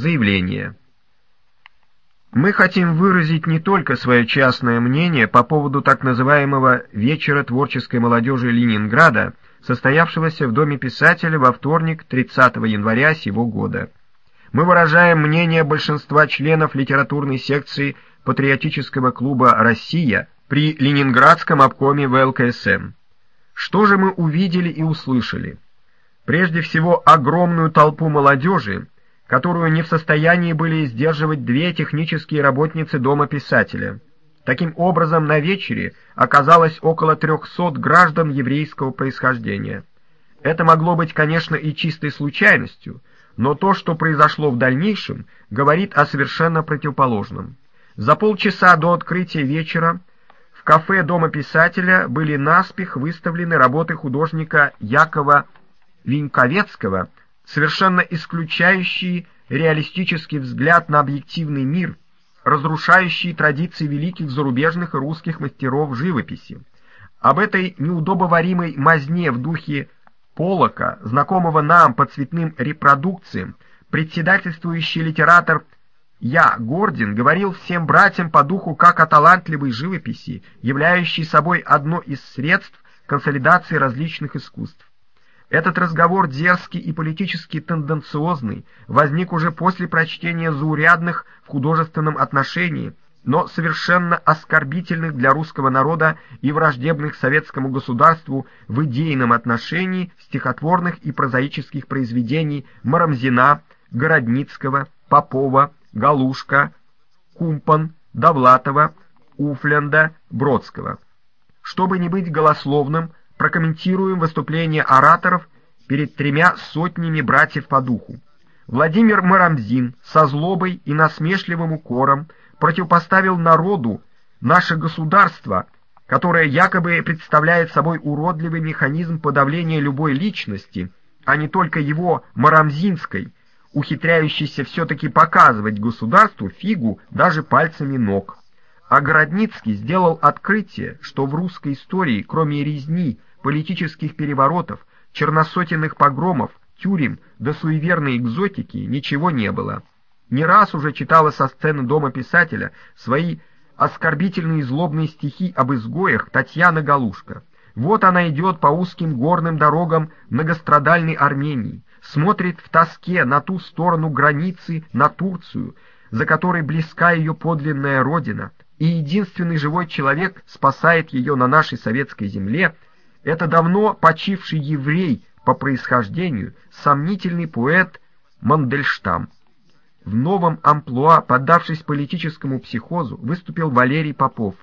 Заявление. Мы хотим выразить не только свое частное мнение по поводу так называемого «Вечера творческой молодежи Ленинграда», состоявшегося в Доме писателя во вторник 30 января сего года. Мы выражаем мнение большинства членов литературной секции патриотического клуба «Россия» при Ленинградском обкоме ВЛКСМ. Что же мы увидели и услышали? Прежде всего, огромную толпу молодежи, которую не в состоянии были сдерживать две технические работницы Дома писателя. Таким образом, на вечере оказалось около трехсот граждан еврейского происхождения. Это могло быть, конечно, и чистой случайностью, но то, что произошло в дальнейшем, говорит о совершенно противоположном. За полчаса до открытия вечера в кафе Дома писателя были наспех выставлены работы художника Якова Виньковецкого совершенно исключающие реалистический взгляд на объективный мир, разрушающие традиции великих зарубежных и русских мастеров живописи. Об этой неудобоваримой мазне в духе Полока, знакомого нам по цветным репродукциям, председательствующий литератор Я Гордин говорил всем братьям по духу как о талантливой живописи, являющей собой одно из средств консолидации различных искусств. Этот разговор дерзкий и политически тенденциозный возник уже после прочтения заурядных в художественном отношении, но совершенно оскорбительных для русского народа и враждебных советскому государству в идейном отношении стихотворных и прозаических произведений Марамзина, Городницкого, Попова, Галушка, Кумпан, Довлатова, Уфленда, Бродского. Чтобы не быть голословным, прокомментируем выступление ораторов перед тремя сотнями братьев по духу. Владимир Марамзин со злобой и насмешливым укором противопоставил народу наше государство, которое якобы представляет собой уродливый механизм подавления любой личности, а не только его марамзинской, ухитряющейся все-таки показывать государству фигу даже пальцами ног. А Городницкий сделал открытие, что в русской истории, кроме резни, политических переворотов, черносотенных погромов, тюрем до суеверной экзотики ничего не было. Не раз уже читала со сцены дома писателя свои оскорбительные злобные стихи об изгоях Татьяна Галушка. Вот она идет по узким горным дорогам многострадальной Армении, смотрит в тоске на ту сторону границы, на Турцию, за которой близка ее подлинная родина, и единственный живой человек спасает ее на нашей советской земле — это давно почивший еврей по происхождению, сомнительный поэт Мандельштам. В новом амплуа, поддавшись политическому психозу, выступил Валерий Попов.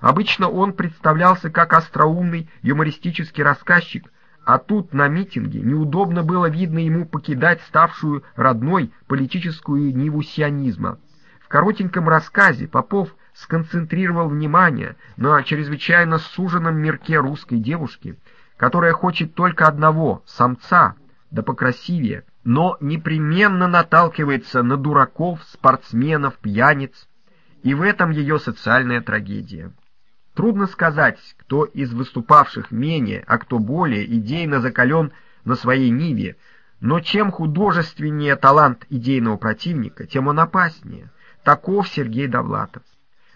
Обычно он представлялся как остроумный юмористический рассказчик, а тут на митинге неудобно было видно ему покидать ставшую родной политическую ниву сионизма. В коротеньком рассказе Попов – сконцентрировал внимание на чрезвычайно суженном мирке русской девушки, которая хочет только одного — самца, да покрасивее, но непременно наталкивается на дураков, спортсменов, пьяниц, и в этом ее социальная трагедия. Трудно сказать, кто из выступавших менее, а кто более идейно закален на своей ниве, но чем художественнее талант идейного противника, тем он опаснее. Таков Сергей Довлатов.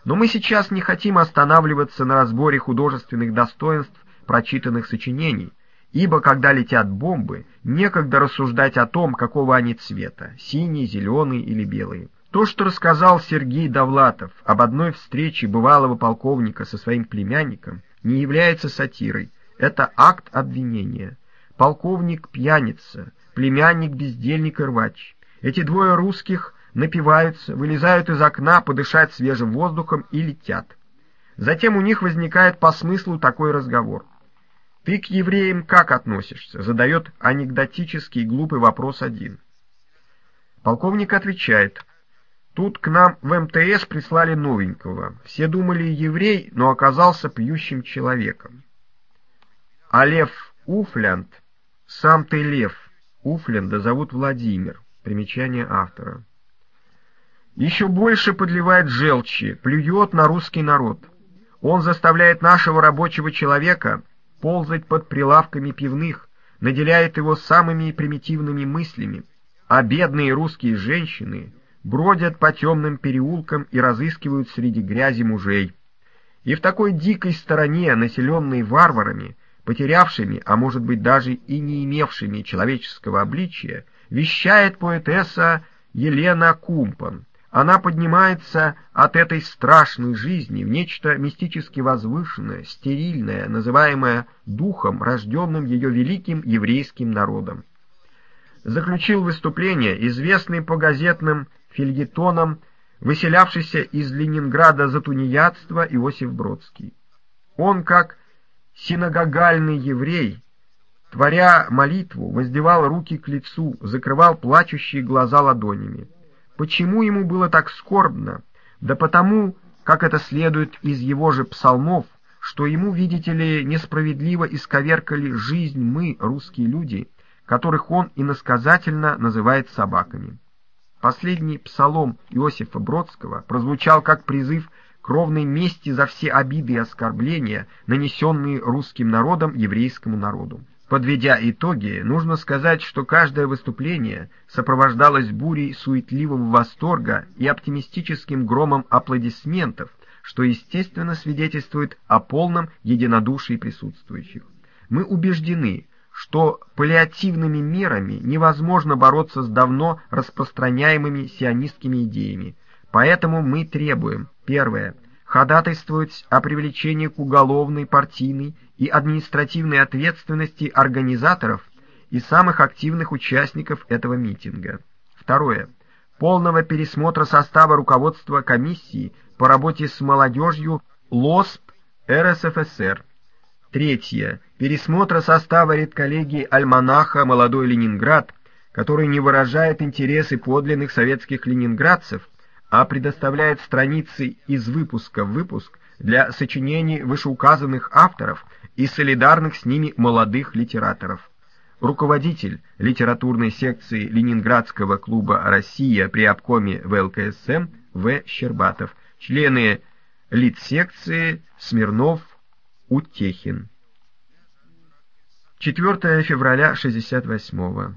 Но мы сейчас не хотим останавливаться на разборе художественных достоинств прочитанных сочинений, ибо когда летят бомбы, некогда рассуждать о том, какого они цвета — синий, зеленый или белый. То, что рассказал Сергей Довлатов об одной встрече бывалого полковника со своим племянником, не является сатирой, это акт обвинения. Полковник пьяница, племянник бездельник и рвач. Эти двое русских — напиваются, вылезают из окна подышать свежим воздухом и летят. Затем у них возникает по смыслу такой разговор. «Ты к евреям как относишься?» — задает анекдотический глупый вопрос один. Полковник отвечает. «Тут к нам в МТС прислали новенького. Все думали еврей, но оказался пьющим человеком». А Лев Уфлянд, сам ты Лев, Уфлянда зовут Владимир. Примечание автора еще больше подливает желчи, плюет на русский народ. Он заставляет нашего рабочего человека ползать под прилавками пивных, наделяет его самыми примитивными мыслями, а бедные русские женщины бродят по темным переулкам и разыскивают среди грязи мужей. И в такой дикой стороне, населенной варварами, потерявшими, а может быть даже и не имевшими человеческого обличия, вещает поэтесса Елена Кумпан. Она поднимается от этой страшной жизни в нечто мистически возвышенное, стерильное, называемое духом, рожденным ее великим еврейским народом. Заключил выступление известный по газетным фильетонам, выселявшийся из Ленинграда за тунеядство Иосиф Бродский. Он, как синагогальный еврей, творя молитву, воздевал руки к лицу, закрывал плачущие глаза ладонями. Почему ему было так скорбно? Да потому, как это следует из его же псалмов, что ему, видите ли, несправедливо исковеркали жизнь мы, русские люди, которых он иносказательно называет собаками. Последний псалом Иосифа Бродского прозвучал как призыв к ровной мести за все обиды и оскорбления, нанесенные русским народом еврейскому народу. Подведя итоги, нужно сказать, что каждое выступление сопровождалось бурей суетливого восторга и оптимистическим громом аплодисментов, что, естественно, свидетельствует о полном единодушии присутствующих. Мы убеждены, что паллиативными мерами невозможно бороться с давно распространяемыми сионистскими идеями, поэтому мы требуем, первое, ходатайствовать о привлечении к уголовной, партийной и административной ответственности организаторов и самых активных участников этого митинга. Второе. Полного пересмотра состава руководства комиссии по работе с молодежью ЛОСП РСФСР. Третье. Пересмотра состава редколлегии «Альманаха. Молодой Ленинград», который не выражает интересы подлинных советских ленинградцев, а предоставляет страницы из выпуска в выпуск для сочинений вышеуказанных авторов и солидарных с ними молодых литераторов. Руководитель литературной секции Ленинградского клуба «Россия» при обкоме ВЛКСМ В. Щербатов, члены литсекции Смирнов, Утехин. 4 февраля 68 -го.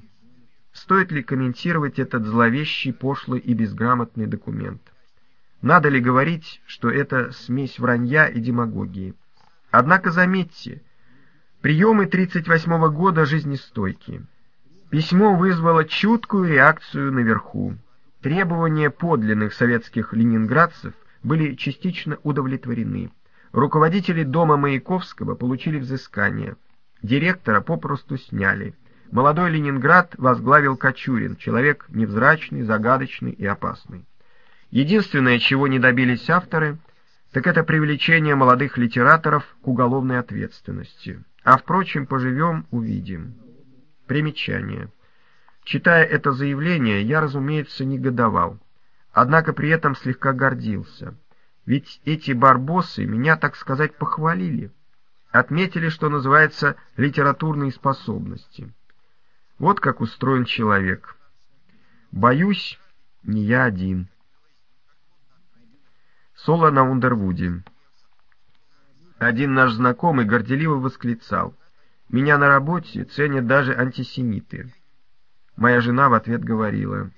Стоит ли комментировать этот зловещий, пошлый и безграмотный документ? Надо ли говорить, что это смесь вранья и демагогии? Однако заметьте, приемы 38 года жизнестойкие. Письмо вызвало чуткую реакцию наверху. Требования подлинных советских ленинградцев были частично удовлетворены. Руководители дома Маяковского получили взыскание. Директора попросту сняли. Молодой Ленинград возглавил Кочурин, человек невзрачный, загадочный и опасный. Единственное, чего не добились авторы, так это привлечение молодых литераторов к уголовной ответственности. А, впрочем, поживем, увидим. Примечание. Читая это заявление, я, разумеется, негодовал. Однако при этом слегка гордился. Ведь эти барбосы меня, так сказать, похвалили. Отметили, что называется, литературные способности. Вот как устроен человек. Боюсь, не я один. Соло на Ундервуде. Один наш знакомый горделиво восклицал. «Меня на работе ценят даже антисемиты». Моя жена в ответ говорила.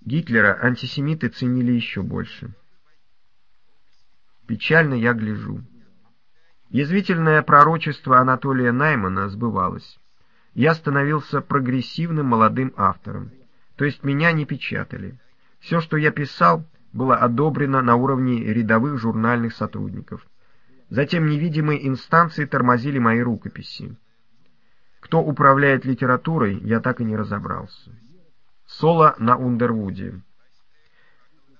Гитлера антисемиты ценили еще больше. Печально я гляжу. Язвительное пророчество Анатолия Наймана сбывалось я становился прогрессивным молодым автором, то есть меня не печатали. Все, что я писал, было одобрено на уровне рядовых журнальных сотрудников. Затем невидимые инстанции тормозили мои рукописи. Кто управляет литературой, я так и не разобрался. Соло на Ундервуде.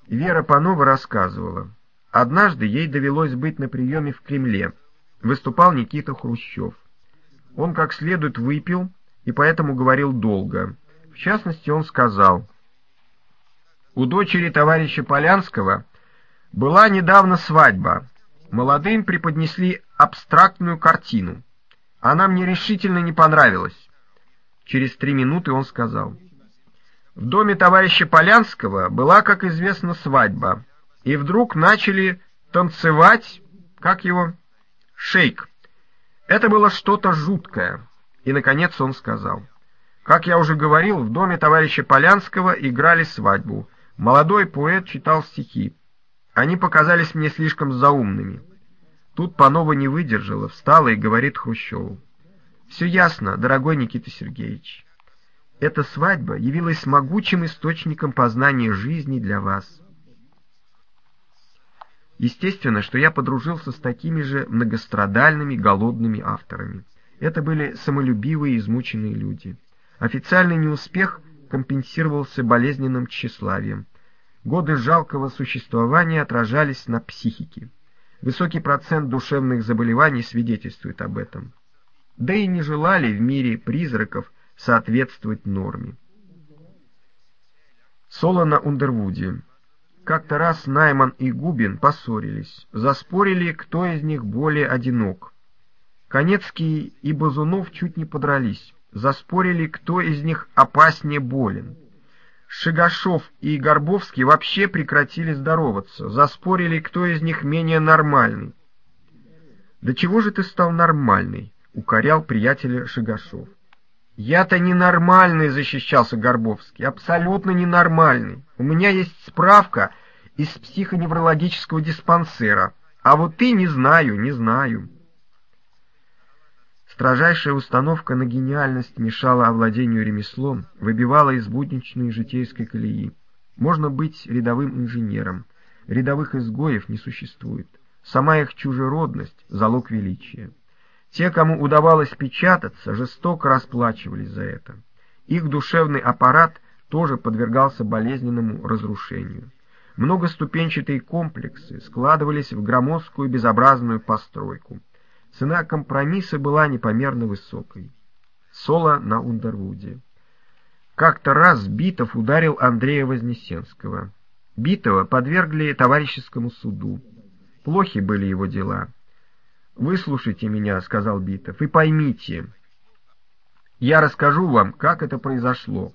Вера Панова рассказывала. Однажды ей довелось быть на приеме в Кремле. Выступал Никита Хрущев. Он как следует выпил и поэтому говорил долго. В частности, он сказал, «У дочери товарища Полянского была недавно свадьба. Молодым преподнесли абстрактную картину. Она мне решительно не понравилась». Через три минуты он сказал, «В доме товарища Полянского была, как известно, свадьба, и вдруг начали танцевать, как его, шейк». Это было что-то жуткое. И, наконец, он сказал, Как я уже говорил, в доме товарища Полянского играли свадьбу. Молодой поэт читал стихи. Они показались мне слишком заумными. Тут Панова не выдержала, встала и говорит Хрущеву. «Все ясно, дорогой Никита Сергеевич. Эта свадьба явилась могучим источником познания жизни для вас. Естественно, что я подружился с такими же многострадальными, голодными авторами. Это были самолюбивые, измученные люди. Официальный неуспех компенсировался болезненным тщеславием. Годы жалкого существования отражались на психике. Высокий процент душевных заболеваний свидетельствует об этом. Да и не желали в мире призраков соответствовать норме. Соло на Ундервуде. Как-то раз Найман и Губин поссорились, заспорили, кто из них более одинок. Конецкий и Базунов чуть не подрались заспорили, кто из них опаснее болен. Шигашов и Горбовский вообще прекратили здороваться, заспорили, кто из них менее нормальный. «Да чего же ты стал нормальный?» — укорял приятеля Шигашов. «Я-то ненормальный», — защищался Горбовский, — «абсолютно ненормальный. У меня есть справка из психоневрологического диспансера, а вот ты не знаю, не знаю». Строжайшая установка на гениальность мешала овладению ремеслом, выбивала из будничной житейской колеи. Можно быть рядовым инженером. Рядовых изгоев не существует. Сама их чужеродность — залог величия. Те, кому удавалось печататься, жестоко расплачивались за это. Их душевный аппарат тоже подвергался болезненному разрушению. Многоступенчатые комплексы складывались в громоздкую безобразную постройку — Цена компромисса была непомерно высокой. Соло на Ундервуде. Как-то раз Битов ударил Андрея Вознесенского. Битова подвергли товарищескому суду. Плохи были его дела. «Выслушайте меня», — сказал Битов, — «и поймите. Я расскажу вам, как это произошло.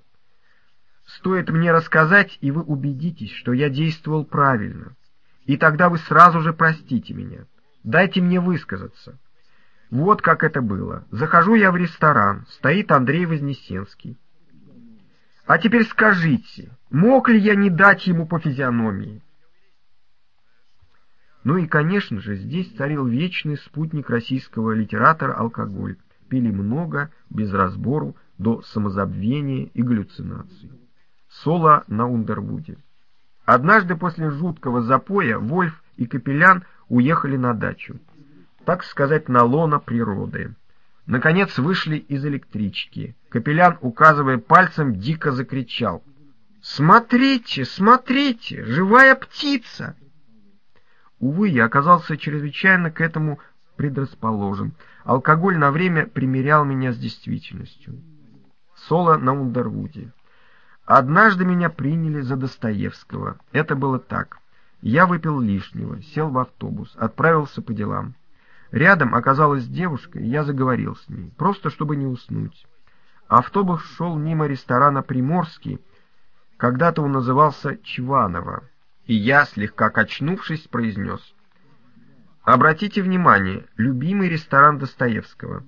Стоит мне рассказать, и вы убедитесь, что я действовал правильно. И тогда вы сразу же простите меня. Дайте мне высказаться». Вот как это было. Захожу я в ресторан, стоит Андрей Вознесенский. А теперь скажите, мог ли я не дать ему по физиономии? Ну и, конечно же, здесь царил вечный спутник российского литератора алкоголь. Пили много, без разбору, до самозабвения и галлюцинаций. Соло на Ундервуде. Однажды после жуткого запоя Вольф и Капелян уехали на дачу так сказать, на лона природы. Наконец вышли из электрички. Капелян, указывая пальцем, дико закричал. «Смотрите, смотрите, живая птица!» Увы, я оказался чрезвычайно к этому предрасположен. Алкоголь на время примерял меня с действительностью. Соло на Ундервуде. Однажды меня приняли за Достоевского. Это было так. Я выпил лишнего, сел в автобус, отправился по делам. Рядом оказалась девушка, и я заговорил с ней, просто чтобы не уснуть. Автобус шел мимо ресторана «Приморский», когда-то он назывался Чванова, и я, слегка качнувшись, произнес. «Обратите внимание, любимый ресторан Достоевского».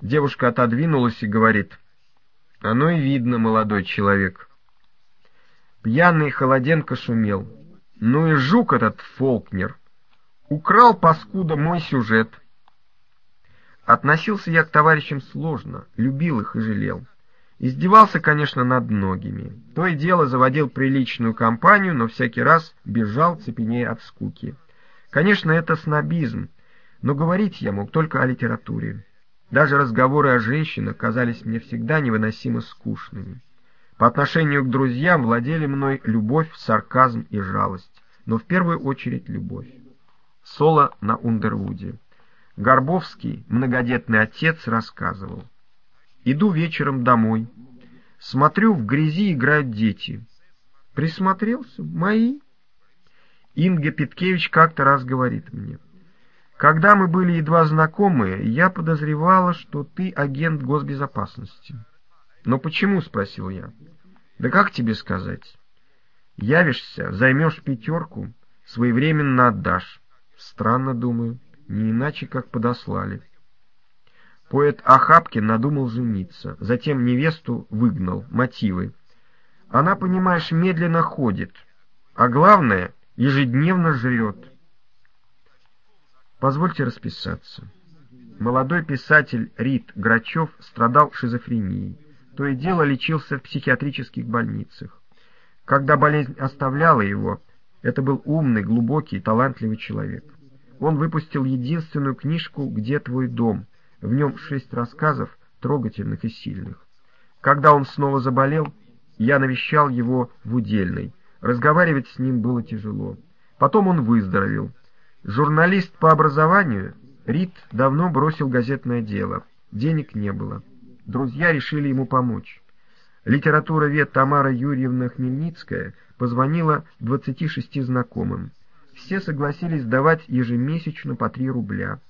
Девушка отодвинулась и говорит, «Оно и видно, молодой человек». Пьяный Холоденко шумел. «Ну и жук этот Фолкнер!» Украл, паскуда, мой сюжет. Относился я к товарищам сложно, любил их и жалел. Издевался, конечно, над многими. То и дело заводил приличную компанию, но всякий раз бежал цепенея от скуки. Конечно, это снобизм, но говорить я мог только о литературе. Даже разговоры о женщинах казались мне всегда невыносимо скучными. По отношению к друзьям владели мной любовь, сарказм и жалость, но в первую очередь любовь. Соло на Ундервуде. Горбовский, многодетный отец, рассказывал. Иду вечером домой. Смотрю, в грязи играют дети. Присмотрелся? Мои? Инга Петкевич как-то раз говорит мне. Когда мы были едва знакомы, я подозревала, что ты агент госбезопасности. Но почему, спросил я. Да как тебе сказать? Явишься, займешь пятерку, своевременно отдашь. Странно, думаю, не иначе, как подослали. Поэт Ахапкин надумал жениться, затем невесту выгнал. Мотивы. Она, понимаешь, медленно ходит, а главное, ежедневно жрет. Позвольте расписаться. Молодой писатель Рит Грачев страдал шизофренией. То и дело лечился в психиатрических больницах. Когда болезнь оставляла его, это был умный, глубокий, талантливый человек. Он выпустил единственную книжку «Где твой дом?». В нем шесть рассказов, трогательных и сильных. Когда он снова заболел, я навещал его в Удельной. Разговаривать с ним было тяжело. Потом он выздоровел. Журналист по образованию, Рид давно бросил газетное дело. Денег не было. Друзья решили ему помочь. Литературовед Тамара Юрьевна Хмельницкая позвонила 26 знакомым. Все согласились давать ежемесячно по 3 рубля.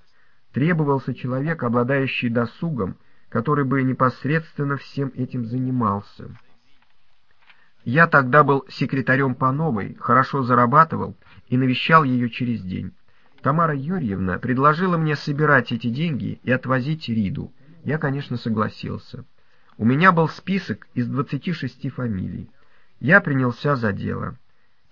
Требовался человек, обладающий досугом, который бы непосредственно всем этим занимался. Я тогда был секретарем по новой, хорошо зарабатывал и навещал ее через день. Тамара Юрьевна предложила мне собирать эти деньги и отвозить Риду. Я, конечно, согласился. У меня был список из 26 фамилий. Я принялся за дело.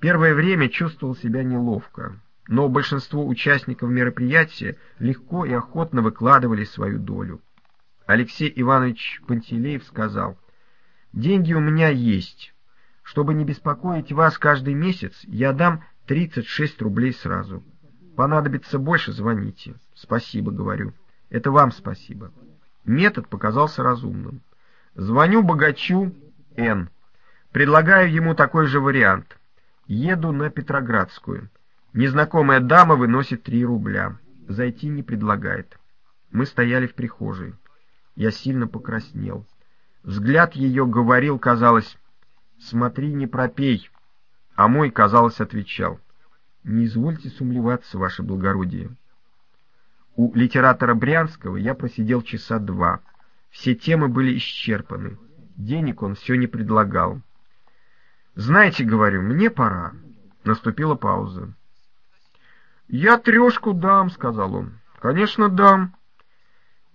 Первое время чувствовал себя неловко, но большинство участников мероприятия легко и охотно выкладывали свою долю. Алексей Иванович Пантелеев сказал, «Деньги у меня есть. Чтобы не беспокоить вас каждый месяц, я дам 36 рублей сразу. Понадобится больше, звоните. Спасибо, говорю. Это вам спасибо». Метод показался разумным. Звоню богачу Н. Предлагаю ему такой же вариант. Еду на Петроградскую. Незнакомая дама выносит три рубля. Зайти не предлагает. Мы стояли в прихожей. Я сильно покраснел. Взгляд ее говорил, казалось, «Смотри, не пропей». А мой, казалось, отвечал, «Не извольте сумлеваться, ваше благородие». У литератора Брянского я просидел часа два. Все темы были исчерпаны. Денег он все не предлагал. «Знаете, — говорю, — мне пора». Наступила пауза. «Я трешку дам», — сказал он. «Конечно, дам.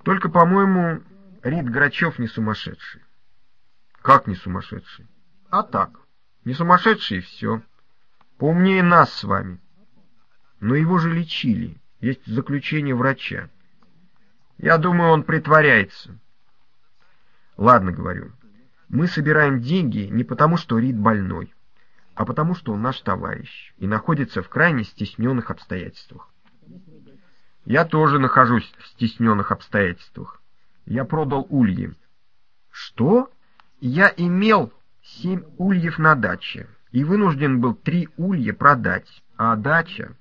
Только, по-моему, Рид Грачев не сумасшедший». «Как не сумасшедший?» «А так, не сумасшедший и все. Поумнее нас с вами». «Но его же лечили. Есть заключение врача». «Я думаю, он притворяется». Ладно, говорю, мы собираем деньги не потому, что Рид больной, а потому, что он наш товарищ и находится в крайне стесненных обстоятельствах. Я тоже нахожусь в стесненных обстоятельствах. Я продал ульи. Что? Я имел семь ульев на даче и вынужден был три улья продать, а дача...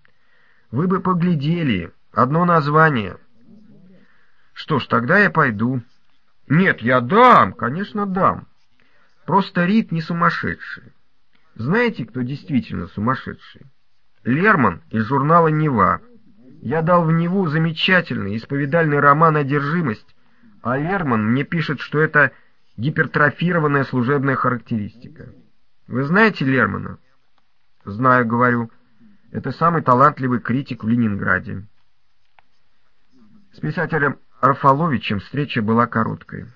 Вы бы поглядели, одно название. Что ж, тогда я пойду. Нет, я дам, конечно, дам. Просто Рид не сумасшедший. Знаете, кто действительно сумасшедший? Лерман из журнала «Нева». Я дал в Неву замечательный исповедальный роман «Одержимость», а Лерман мне пишет, что это гипертрофированная служебная характеристика. Вы знаете Лермана? Знаю, говорю. Это самый талантливый критик в Ленинграде. С писателем Арфаловичем встреча была короткой.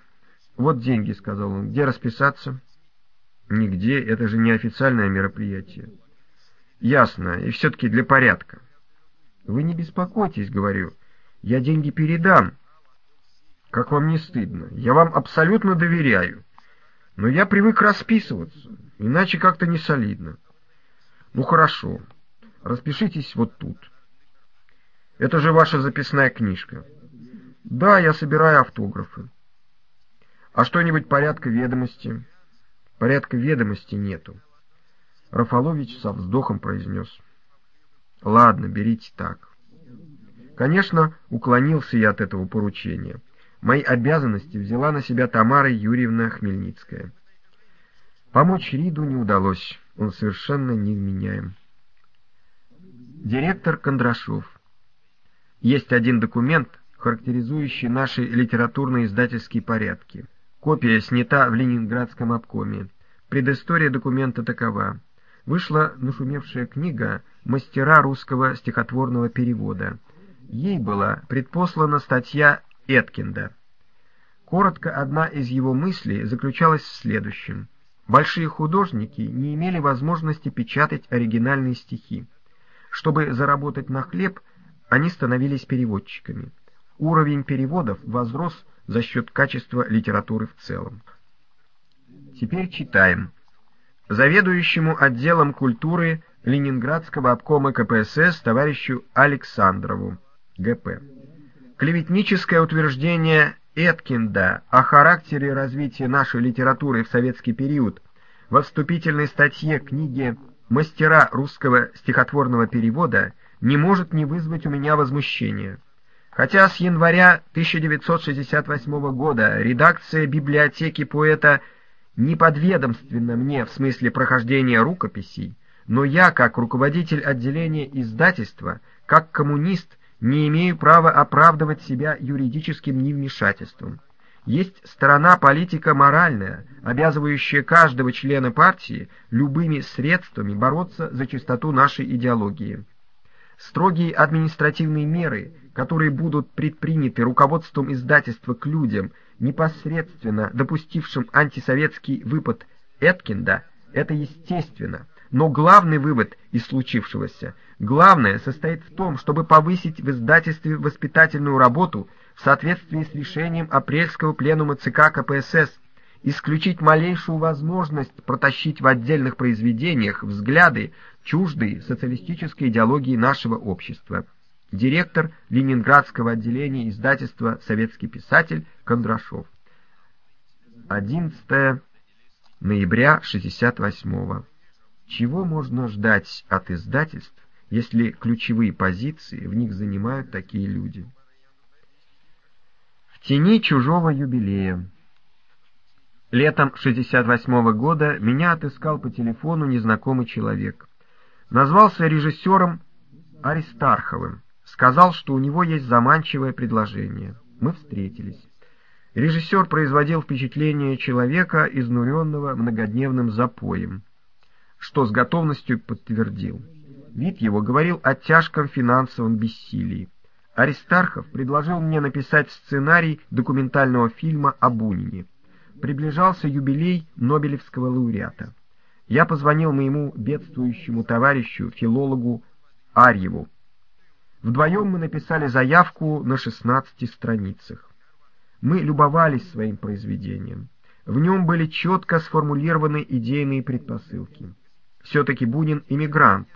«Вот деньги», — сказал он. «Где расписаться?» «Нигде, это же не официальное мероприятие». «Ясно, и все-таки для порядка». «Вы не беспокойтесь», — говорю. «Я деньги передам». «Как вам не стыдно? Я вам абсолютно доверяю. Но я привык расписываться, иначе как-то не солидно». «Ну хорошо, распишитесь вот тут». «Это же ваша записная книжка». Да, я собираю автографы. А что-нибудь порядка ведомости? Порядка ведомости нету. Рафалович со вздохом произнес. Ладно, берите так. Конечно, уклонился я от этого поручения. Мои обязанности взяла на себя Тамара Юрьевна Хмельницкая. Помочь Риду не удалось, он совершенно невменяем. Директор Кондрашов. Есть один документ, характеризующий наши литературно-издательские порядки. Копия снята в Ленинградском обкоме. Предыстория документа такова. Вышла нашумевшая книга «Мастера русского стихотворного перевода». Ей была предпослана статья Эткинда. Коротко, одна из его мыслей заключалась в следующем. Большие художники не имели возможности печатать оригинальные стихи. Чтобы заработать на хлеб, они становились переводчиками. Уровень переводов возрос за счет качества литературы в целом. Теперь читаем. Заведующему отделом культуры Ленинградского обкома КПСС товарищу Александрову, ГП. Клеветническое утверждение Эткинда о характере развития нашей литературы в советский период во вступительной статье книги «Мастера русского стихотворного перевода» не может не вызвать у меня возмущения. Хотя с января 1968 года редакция библиотеки поэта неподведомственна мне в смысле прохождения рукописей, но я, как руководитель отделения издательства, как коммунист, не имею права оправдывать себя юридическим невмешательством. Есть сторона политика моральная, обязывающая каждого члена партии любыми средствами бороться за чистоту нашей идеологии. Строгие административные меры, которые будут предприняты руководством издательства к людям, непосредственно допустившим антисоветский выпад Эткинда, это естественно, но главный вывод из случившегося, главное состоит в том, чтобы повысить в издательстве воспитательную работу в соответствии с решением апрельского пленума ЦК КПСС, исключить малейшую возможность протащить в отдельных произведениях взгляды, чуждые социалистической идеологии нашего общества. Директор Ленинградского отделения издательства «Советский писатель» Кондрашов. 11 ноября 68 -го. Чего можно ждать от издательств, если ключевые позиции в них занимают такие люди? В тени чужого юбилея. Летом 68 -го года меня отыскал по телефону незнакомый человек. Назвался режиссером Аристарховым. Сказал, что у него есть заманчивое предложение. Мы встретились. Режиссер производил впечатление человека, изнуренного многодневным запоем что с готовностью подтвердил. Вид его говорил о тяжком финансовом бессилии. Аристархов предложил мне написать сценарий документального фильма о Бунине. Приближался юбилей Нобелевского лауреата. Я позвонил моему бедствующему товарищу, филологу Арьеву. Вдвоем мы написали заявку на 16 страницах. Мы любовались своим произведением. В нем были четко сформулированы идейные предпосылки. Все-таки Бунин иммигрант,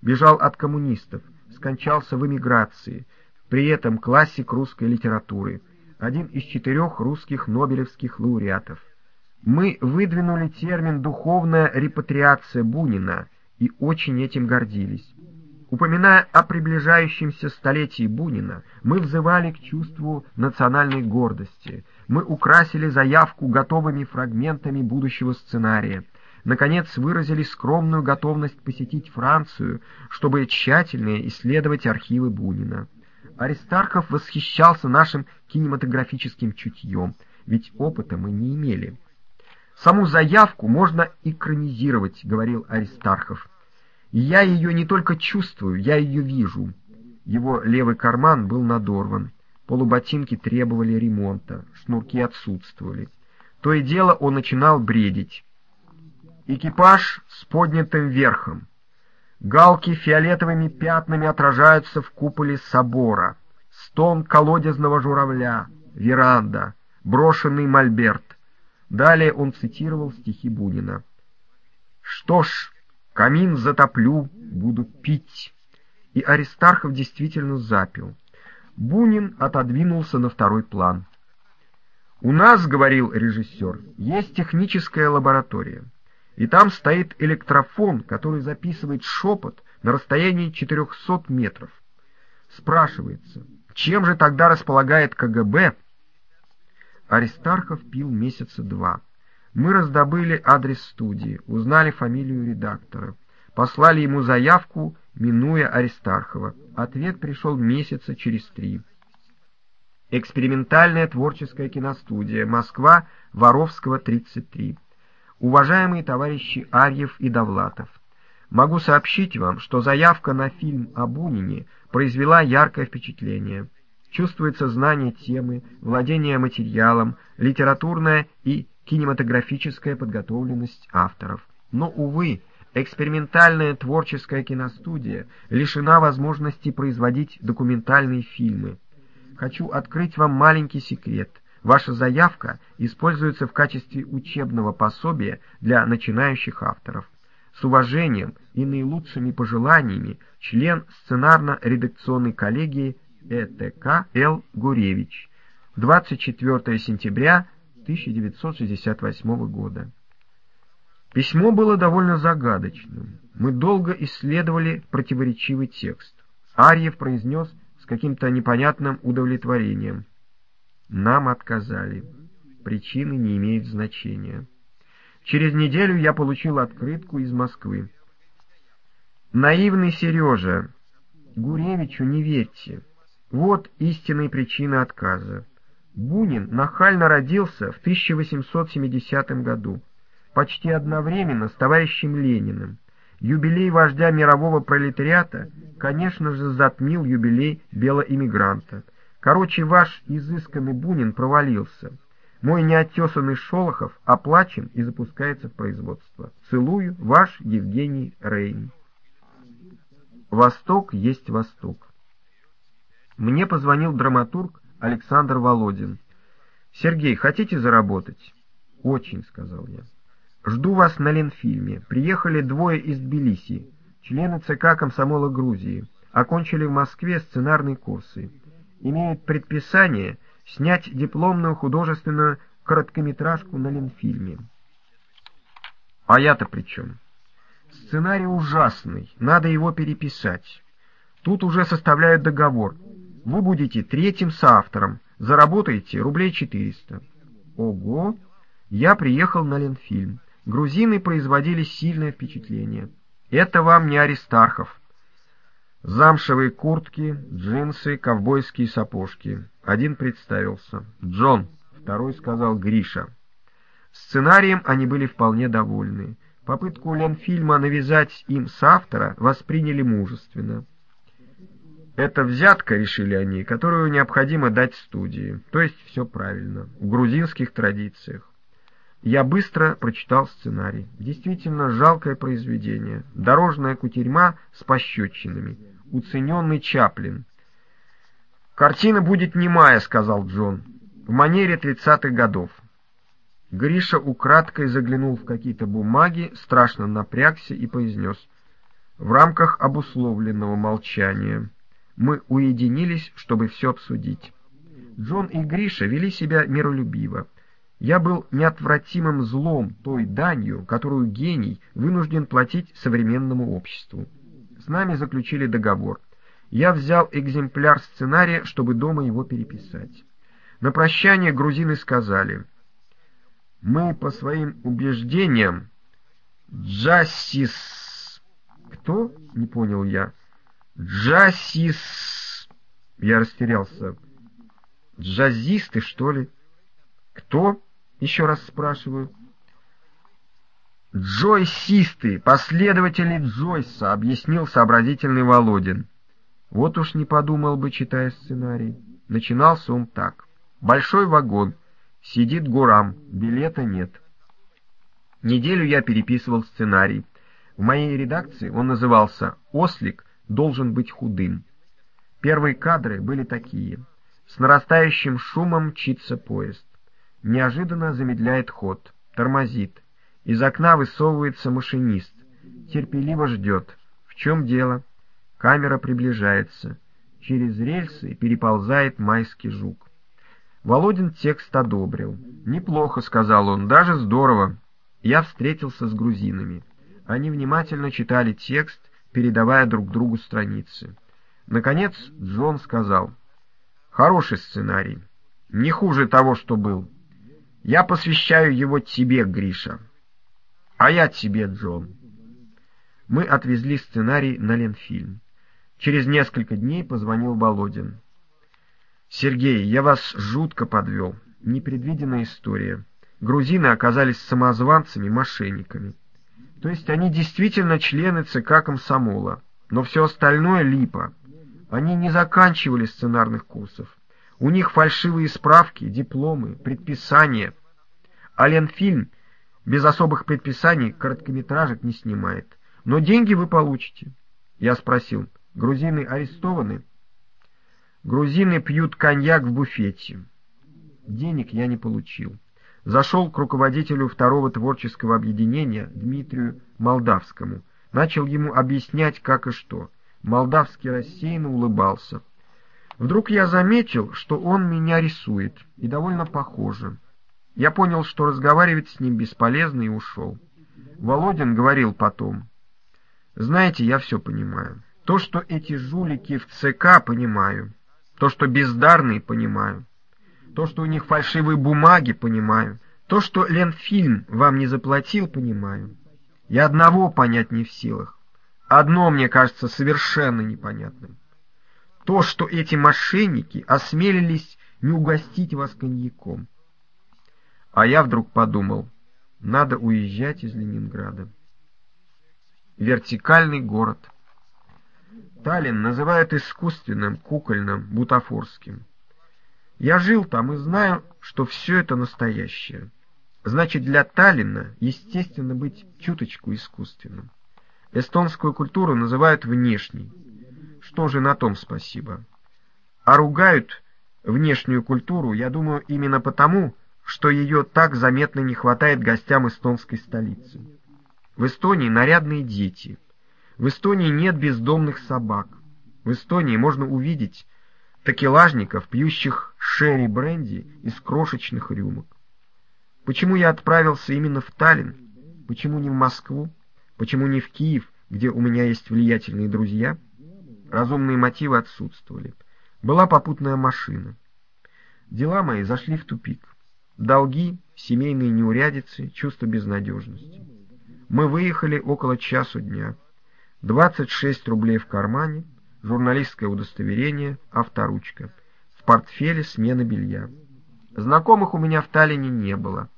бежал от коммунистов, скончался в эмиграции, при этом классик русской литературы, один из четырех русских нобелевских лауреатов. Мы выдвинули термин «духовная репатриация Бунина» и очень этим гордились. Упоминая о приближающемся столетии Бунина, мы взывали к чувству национальной гордости. Мы украсили заявку готовыми фрагментами будущего сценария наконец выразили скромную готовность посетить Францию, чтобы тщательнее исследовать архивы Бунина. Аристархов восхищался нашим кинематографическим чутьем, ведь опыта мы не имели. «Саму заявку можно экранизировать», — говорил Аристархов. «Я ее не только чувствую, я ее вижу». Его левый карман был надорван, полуботинки требовали ремонта, шнурки отсутствовали. То и дело он начинал бредить. Экипаж с поднятым верхом. Галки фиолетовыми пятнами отражаются в куполе собора. Стон колодезного журавля, веранда, брошенный мольберт. Далее он цитировал стихи Бунина. «Что ж, камин затоплю, буду пить». И Аристархов действительно запил. Бунин отодвинулся на второй план. «У нас, — говорил режиссер, — есть техническая лаборатория и там стоит электрофон, который записывает шепот на расстоянии 400 метров. Спрашивается, чем же тогда располагает КГБ? Аристархов пил месяца два. Мы раздобыли адрес студии, узнали фамилию редактора, послали ему заявку, минуя Аристархова. Ответ пришел месяца через три. Экспериментальная творческая киностудия, Москва, Воровского, 33. Уважаемые товарищи Арьев и Довлатов, могу сообщить вам, что заявка на фильм о Бунине произвела яркое впечатление. Чувствуется знание темы, владение материалом, литературная и кинематографическая подготовленность авторов. Но, увы, экспериментальная творческая киностудия лишена возможности производить документальные фильмы. Хочу открыть вам маленький секрет. Ваша заявка используется в качестве учебного пособия для начинающих авторов. С уважением и наилучшими пожеланиями член сценарно-редакционной коллегии ЭТК Л. Гуревич. 24 сентября 1968 года. Письмо было довольно загадочным. Мы долго исследовали противоречивый текст. Арьев произнес с каким-то непонятным удовлетворением. Нам отказали. Причины не имеют значения. Через неделю я получил открытку из Москвы. Наивный Сережа, Гуревичу не верьте. Вот истинные причины отказа. Бунин нахально родился в 1870 году, почти одновременно с товарищем Лениным. Юбилей вождя мирового пролетариата, конечно же, затмил юбилей белоиммигранта. Короче, ваш изысканный Бунин провалился. Мой неотесанный Шолохов оплачен и запускается в производство. Целую, ваш Евгений Рейн. Восток есть Восток. Мне позвонил драматург Александр Володин. «Сергей, хотите заработать?» «Очень», — сказал я. «Жду вас на Ленфильме. Приехали двое из Тбилиси, члены ЦК комсомола Грузии. Окончили в Москве сценарные курсы. Имеют предписание снять дипломную художественную короткометражку на Ленфильме. А я-то при чем? Сценарий ужасный, надо его переписать. Тут уже составляют договор. Вы будете третьим соавтором, заработаете рублей 400. Ого! Я приехал на Ленфильм. Грузины производили сильное впечатление. Это вам не Аристархов. Замшевые куртки, джинсы, ковбойские сапожки. Один представился. Джон. Второй сказал Гриша. Сценарием они были вполне довольны. Попытку Ленфильма навязать им с автора восприняли мужественно. Это взятка, решили они, которую необходимо дать студии. То есть все правильно, в грузинских традициях. Я быстро прочитал сценарий. Действительно жалкое произведение. Дорожная кутерьма с пощечинами уцененный Чаплин. «Картина будет немая», — сказал Джон, — «в манере тридцатых годов». Гриша украдкой заглянул в какие-то бумаги, страшно напрягся и произнес. В рамках обусловленного молчания мы уединились, чтобы все обсудить. Джон и Гриша вели себя миролюбиво. Я был неотвратимым злом, той данью, которую гений вынужден платить современному обществу. С нами заключили договор. Я взял экземпляр сценария, чтобы дома его переписать. На прощание грузины сказали, «Мы по своим убеждениям джасис...» «Кто?» — не понял я. «Джасис...» Я растерялся. «Джазисты, что ли?» «Кто?» — еще раз спрашиваю. «Джойсисты, последователи Джойса», — объяснил сообразительный Володин. Вот уж не подумал бы, читая сценарий. Начинался он так. Большой вагон. Сидит Гурам. Билета нет. Неделю я переписывал сценарий. В моей редакции он назывался «Ослик должен быть худым». Первые кадры были такие. С нарастающим шумом мчится поезд. Неожиданно замедляет ход. Тормозит. Из окна высовывается машинист. Терпеливо ждет. В чем дело? Камера приближается. Через рельсы переползает майский жук. Володин текст одобрил. «Неплохо», — сказал он, — «даже здорово». Я встретился с грузинами. Они внимательно читали текст, передавая друг другу страницы. Наконец Джон сказал, «Хороший сценарий, не хуже того, что был. Я посвящаю его тебе, Гриша». «А я тебе, Джон». Мы отвезли сценарий на Ленфильм. Через несколько дней позвонил Володин. «Сергей, я вас жутко подвел. Непредвиденная история. Грузины оказались самозванцами, мошенниками. То есть они действительно члены ЦК комсомола, но все остальное липа. Они не заканчивали сценарных курсов. У них фальшивые справки, дипломы, предписания. А Ленфильм без особых предписаний короткометражек не снимает. Но деньги вы получите. Я спросил, грузины арестованы? Грузины пьют коньяк в буфете. Денег я не получил. Зашел к руководителю второго творческого объединения Дмитрию Молдавскому. Начал ему объяснять, как и что. Молдавский рассеянно улыбался. Вдруг я заметил, что он меня рисует, и довольно похоже. Я понял, что разговаривать с ним бесполезно, и ушел. Володин говорил потом. «Знаете, я все понимаю. То, что эти жулики в ЦК, понимаю. То, что бездарные, понимаю. То, что у них фальшивые бумаги, понимаю. То, что Ленфильм вам не заплатил, понимаю. Я одного понять не в силах. Одно мне кажется совершенно непонятным. То, что эти мошенники осмелились не угостить вас коньяком. А я вдруг подумал, надо уезжать из Ленинграда. Вертикальный город. Таллин называют искусственным, кукольным, бутафорским. Я жил там и знаю, что все это настоящее. Значит, для Таллина естественно быть чуточку искусственным. Эстонскую культуру называют внешней. Что же на том спасибо? А ругают внешнюю культуру, я думаю, именно потому, что ее так заметно не хватает гостям эстонской столицы. В Эстонии нарядные дети. В Эстонии нет бездомных собак. В Эстонии можно увидеть такелажников, пьющих шерри-бренди из крошечных рюмок. Почему я отправился именно в Таллин? Почему не в Москву? Почему не в Киев, где у меня есть влиятельные друзья? Разумные мотивы отсутствовали. Была попутная машина. Дела мои зашли в тупик. Долги, семейные неурядицы, чувство безнадежности. Мы выехали около часу дня. 26 рублей в кармане, журналистское удостоверение, авторучка. В портфеле смена белья. Знакомых у меня в Таллине не было.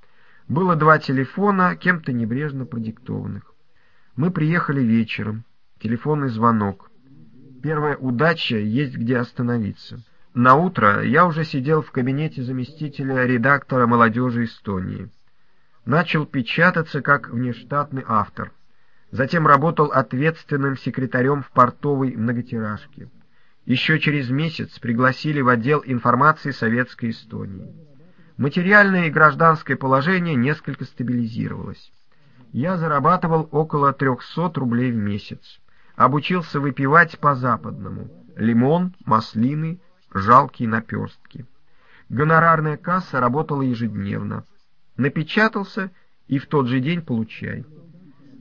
Было два телефона, кем-то небрежно продиктованных. Мы приехали вечером. Телефонный звонок. Первая удача есть где остановиться. На утро я уже сидел в кабинете заместителя редактора молодежи Эстонии. Начал печататься как внештатный автор. Затем работал ответственным секретарем в портовой многотиражке. Еще через месяц пригласили в отдел информации Советской Эстонии. Материальное и гражданское положение несколько стабилизировалось. Я зарабатывал около 300 рублей в месяц. Обучился выпивать по-западному. Лимон, маслины, жалкие наперстки. Гонорарная касса работала ежедневно. Напечатался и в тот же день получай.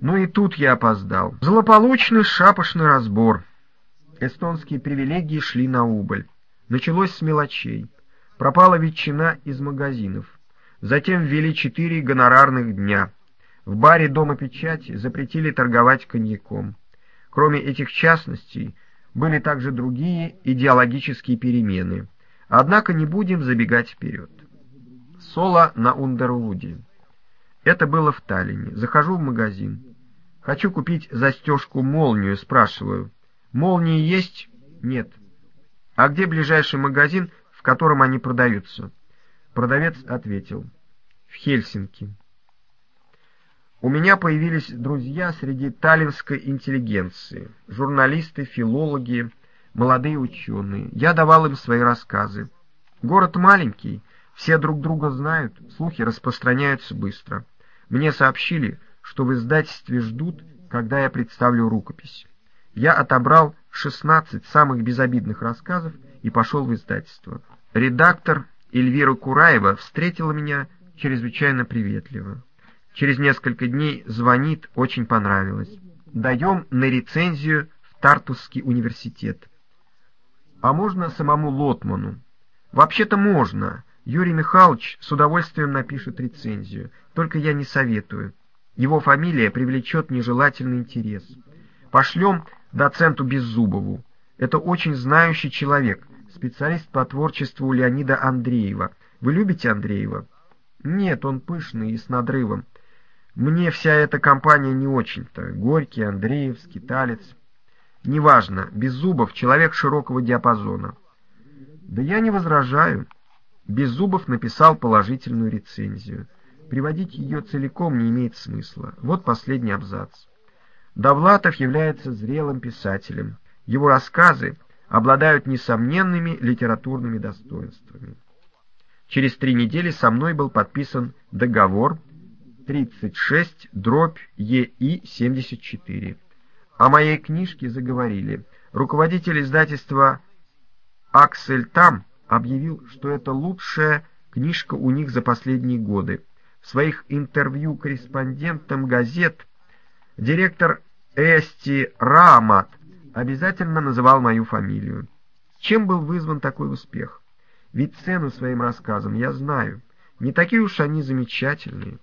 Ну и тут я опоздал. Злополучный шапошный разбор. Эстонские привилегии шли на убыль. Началось с мелочей. Пропала ветчина из магазинов. Затем ввели четыре гонорарных дня. В баре Дома печати запретили торговать коньяком. Кроме этих частностей, были также другие идеологические перемены. Однако не будем забегать вперед. Соло на Ундервуде. Это было в Таллине. Захожу в магазин. Хочу купить застежку-молнию, спрашиваю. Молнии есть? Нет. А где ближайший магазин, в котором они продаются? Продавец ответил. В Хельсинки. У меня появились друзья среди таллинской интеллигенции, журналисты, филологи, молодые ученые. Я давал им свои рассказы. Город маленький, все друг друга знают, слухи распространяются быстро. Мне сообщили, что в издательстве ждут, когда я представлю рукопись. Я отобрал 16 самых безобидных рассказов и пошел в издательство. Редактор Эльвира Кураева встретила меня чрезвычайно приветливо. Через несколько дней звонит, очень понравилось. Даем на рецензию в Тартусский университет. А можно самому Лотману? Вообще-то можно. Юрий Михайлович с удовольствием напишет рецензию, только я не советую. Его фамилия привлечет нежелательный интерес. Пошлем доценту Беззубову. Это очень знающий человек, специалист по творчеству Леонида Андреева. Вы любите Андреева? Нет, он пышный и с надрывом. Мне вся эта компания не очень-то. Горький, Андреев, Скиталец. Неважно, Беззубов — человек широкого диапазона. Да я не возражаю. Беззубов написал положительную рецензию. Приводить ее целиком не имеет смысла. Вот последний абзац. Довлатов является зрелым писателем. Его рассказы обладают несомненными литературными достоинствами. Через три недели со мной был подписан договор 36 дробь ЕИ-74. О моей книжке заговорили. Руководитель издательства Аксель Там объявил, что это лучшая книжка у них за последние годы. Своих интервью корреспондентам газет директор Эсти Рамат обязательно называл мою фамилию. Чем был вызван такой успех? Ведь цену своим рассказам я знаю. Не такие уж они замечательные.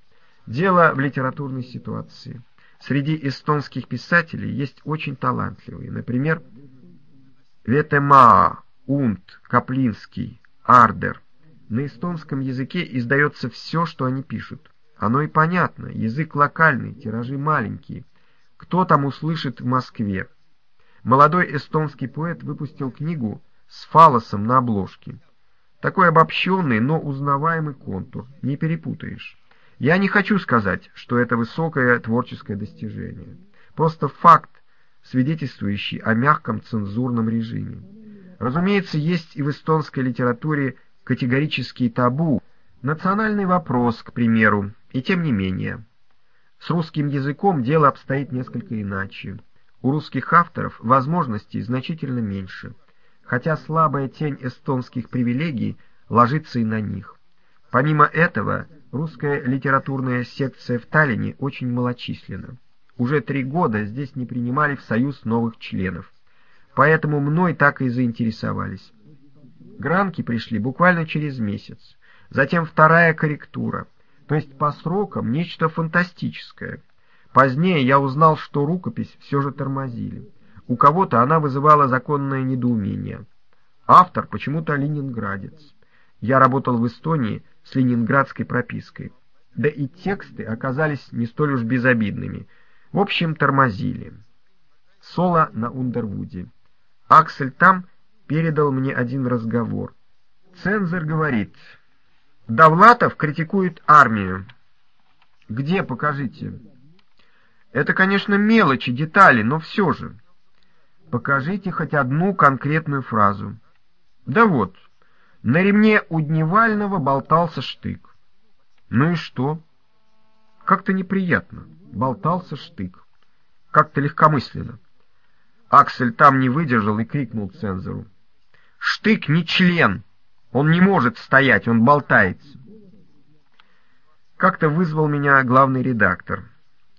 Дело в литературной ситуации. Среди эстонских писателей есть очень талантливые. Например, Ветемаа, Унт, Каплинский, Ардер. На эстонском языке издается все, что они пишут. Оно и понятно, язык локальный, тиражи маленькие. Кто там услышит в Москве? Молодой эстонский поэт выпустил книгу с фалосом на обложке. Такой обобщенный, но узнаваемый контур, не перепутаешь. Я не хочу сказать, что это высокое творческое достижение. Просто факт, свидетельствующий о мягком цензурном режиме. Разумеется, есть и в эстонской литературе категорические табу, национальный вопрос, к примеру, и тем не менее. С русским языком дело обстоит несколько иначе. У русских авторов возможностей значительно меньше, хотя слабая тень эстонских привилегий ложится и на них. Помимо этого, русская литературная секция в Таллине очень малочисленна. Уже три года здесь не принимали в союз новых членов. Поэтому мной так и заинтересовались. Гранки пришли буквально через месяц. Затем вторая корректура, то есть по срокам нечто фантастическое. Позднее я узнал, что рукопись все же тормозили. У кого-то она вызывала законное недоумение. Автор почему-то ленинградец. Я работал в Эстонии с ленинградской пропиской. Да и тексты оказались не столь уж безобидными. В общем, тормозили. Соло на Ундервуде. Аксель там передал мне один разговор. Цензор говорит, Довлатов критикует армию. Где, покажите? Это, конечно, мелочи, детали, но все же. Покажите хоть одну конкретную фразу. Да вот, на ремне у Дневального болтался штык. Ну и что? Как-то неприятно. Болтался штык. Как-то легкомысленно. Аксель там не выдержал и крикнул цензору. «Штык не член! Он не может стоять, он болтается!» Как-то вызвал меня главный редактор.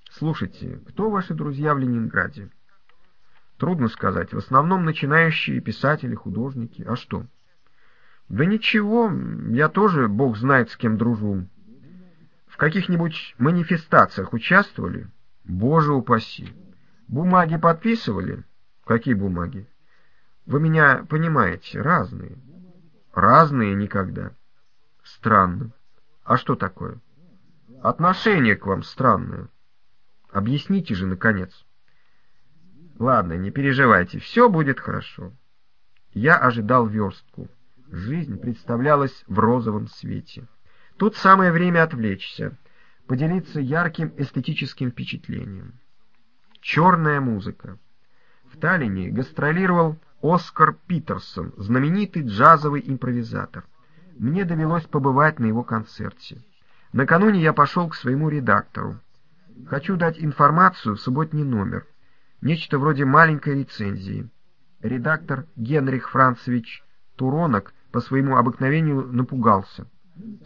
«Слушайте, кто ваши друзья в Ленинграде?» «Трудно сказать. В основном начинающие писатели, художники. А что?» Да ничего, я тоже, бог знает, с кем дружу. В каких-нибудь манифестациях участвовали? Боже упаси. Бумаги подписывали? Какие бумаги? Вы меня понимаете, разные. Разные никогда. Странно. А что такое? Отношение к вам странное. Объясните же, наконец. Ладно, не переживайте, все будет хорошо. Я ожидал верстку. Жизнь представлялась в розовом свете. Тут самое время отвлечься, поделиться ярким эстетическим впечатлением. Черная музыка. В Таллине гастролировал Оскар Питерсон, знаменитый джазовый импровизатор. Мне довелось побывать на его концерте. Накануне я пошел к своему редактору. Хочу дать информацию в субботний номер. Нечто вроде маленькой рецензии. Редактор Генрих Францевич Туронок по своему обыкновению напугался.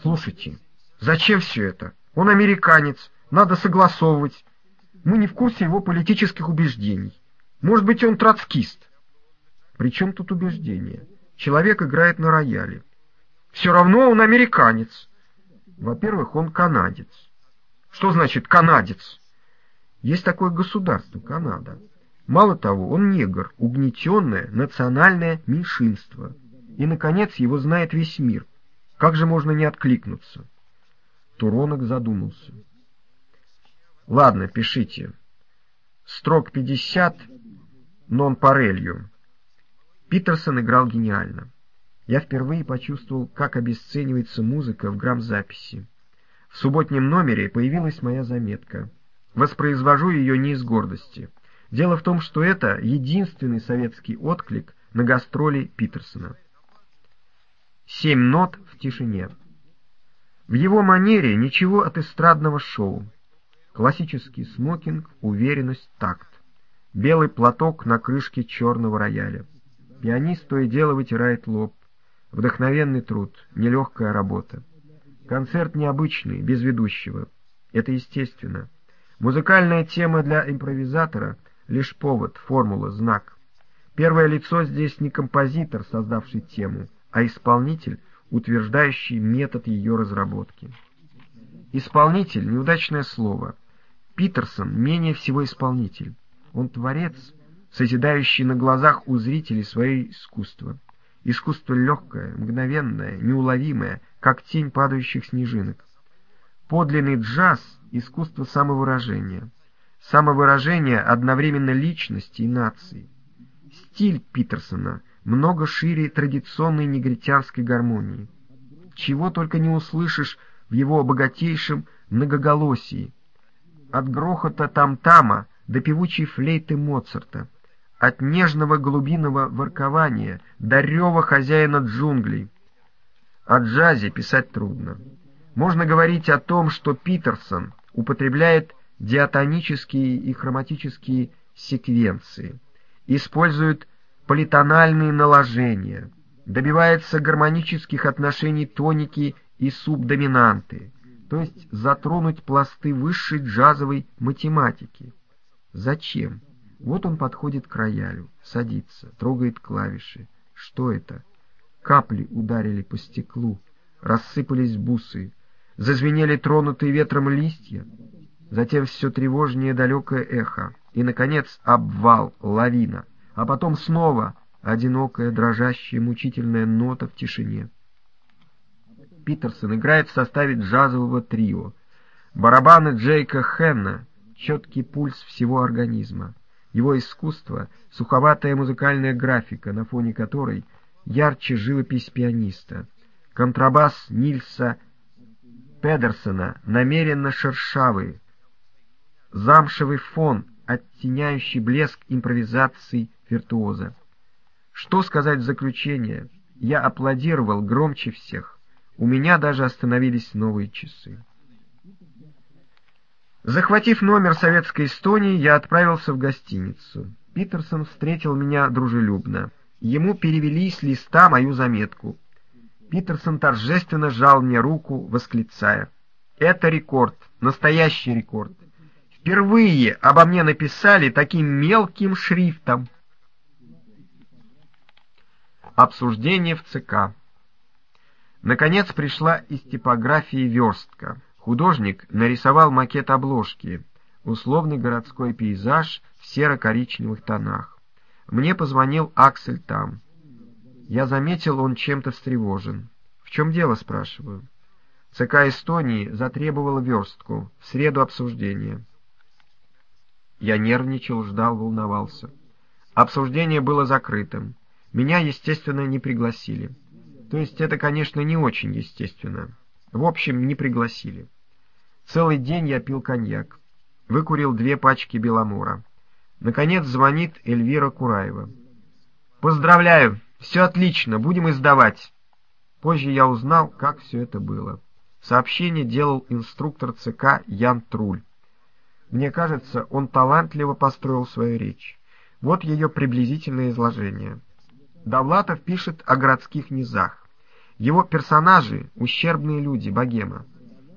«Слушайте, зачем все это? Он американец, надо согласовывать. Мы не в курсе его политических убеждений. Может быть, он троцкист». «При чем тут убеждение? Человек играет на рояле. Все равно он американец. Во-первых, он канадец. Что значит канадец? Есть такое государство, Канада. Мало того, он негр, угнетенное национальное меньшинство. И, наконец, его знает весь мир. Как же можно не откликнуться? Туронок задумался. Ладно, пишите. Строк пятьдесят, нон парелью. Питерсон играл гениально. я впервые почувствовал, как обесценивается музыка в грамзаписи. В субботнем номере появилась моя заметка. Воспроизвожу ее не из гордости. Дело в том, что это единственный советский отклик на гастроли Питерсона. Семь нот в тишине. В его манере ничего от эстрадного шоу. Классический смокинг, уверенность, такт. Белый платок на крышке черного рояля. Пианист то и дело вытирает лоб. Вдохновенный труд, нелегкая работа. Концерт необычный, без ведущего. Это естественно. Музыкальная тема для импровизатора — лишь повод, формула, знак. Первое лицо здесь не композитор, создавший тему, а исполнитель, утверждающий метод ее разработки. Исполнитель — неудачное слово. Питерсон менее всего исполнитель. Он творец, созидающий на глазах у зрителей свое искусство. Искусство легкое, мгновенное, неуловимое, как тень падающих снежинок. Подлинный джаз — искусство самовыражения. Самовыражение одновременно личности и нации. Стиль Питерсона много шире традиционной негритянской гармонии. Чего только не услышишь в его богатейшем многоголосии. От грохота там-тама до певучей флейты Моцарта, от нежного голубиного воркования до рева хозяина джунглей. О джазе писать трудно. Можно говорить о том, что Питерсон употребляет диатонические и хроматические секвенции, использует политональные наложения, добивается гармонических отношений тоники и субдоминанты, то есть затронуть пласты высшей джазовой математики. Зачем? Вот он подходит к роялю, садится, трогает клавиши. Что это? Капли ударили по стеклу, рассыпались бусы, зазвенели тронутые ветром листья, затем все тревожнее далекое эхо, и, наконец, обвал, лавина — а потом снова одинокая, дрожащая, мучительная нота в тишине. Питерсон играет в составе джазового трио. Барабаны Джейка Хенна, четкий пульс всего организма. Его искусство — суховатая музыкальная графика, на фоне которой ярче живопись пианиста. Контрабас Нильса Педерсона намеренно шершавый. Замшевый фон, оттеняющий блеск импровизаций виртуоза. Что сказать в заключение? Я аплодировал громче всех. У меня даже остановились новые часы. Захватив номер советской Эстонии, я отправился в гостиницу. Питерсон встретил меня дружелюбно. Ему перевели с листа мою заметку. Питерсон торжественно сжал мне руку, восклицая. «Это рекорд, настоящий рекорд. Впервые обо мне написали таким мелким шрифтом». Обсуждение в ЦК. Наконец пришла из типографии верстка. Художник нарисовал макет обложки, условный городской пейзаж в серо-коричневых тонах. Мне позвонил Аксель там. Я заметил, он чем-то встревожен. «В чем дело?» — спрашиваю. ЦК Эстонии затребовала верстку, в среду обсуждения. Я нервничал, ждал, волновался. Обсуждение было закрытым. Меня, естественно, не пригласили. То есть это, конечно, не очень естественно. В общем, не пригласили. Целый день я пил коньяк. Выкурил две пачки Беломора. Наконец звонит Эльвира Кураева. «Поздравляю! Все отлично, будем издавать!» Позже я узнал, как все это было. Сообщение делал инструктор ЦК Ян Труль. Мне кажется, он талантливо построил свою речь. Вот ее приблизительное изложение. Довлатов пишет о городских низах. Его персонажи — ущербные люди, богема.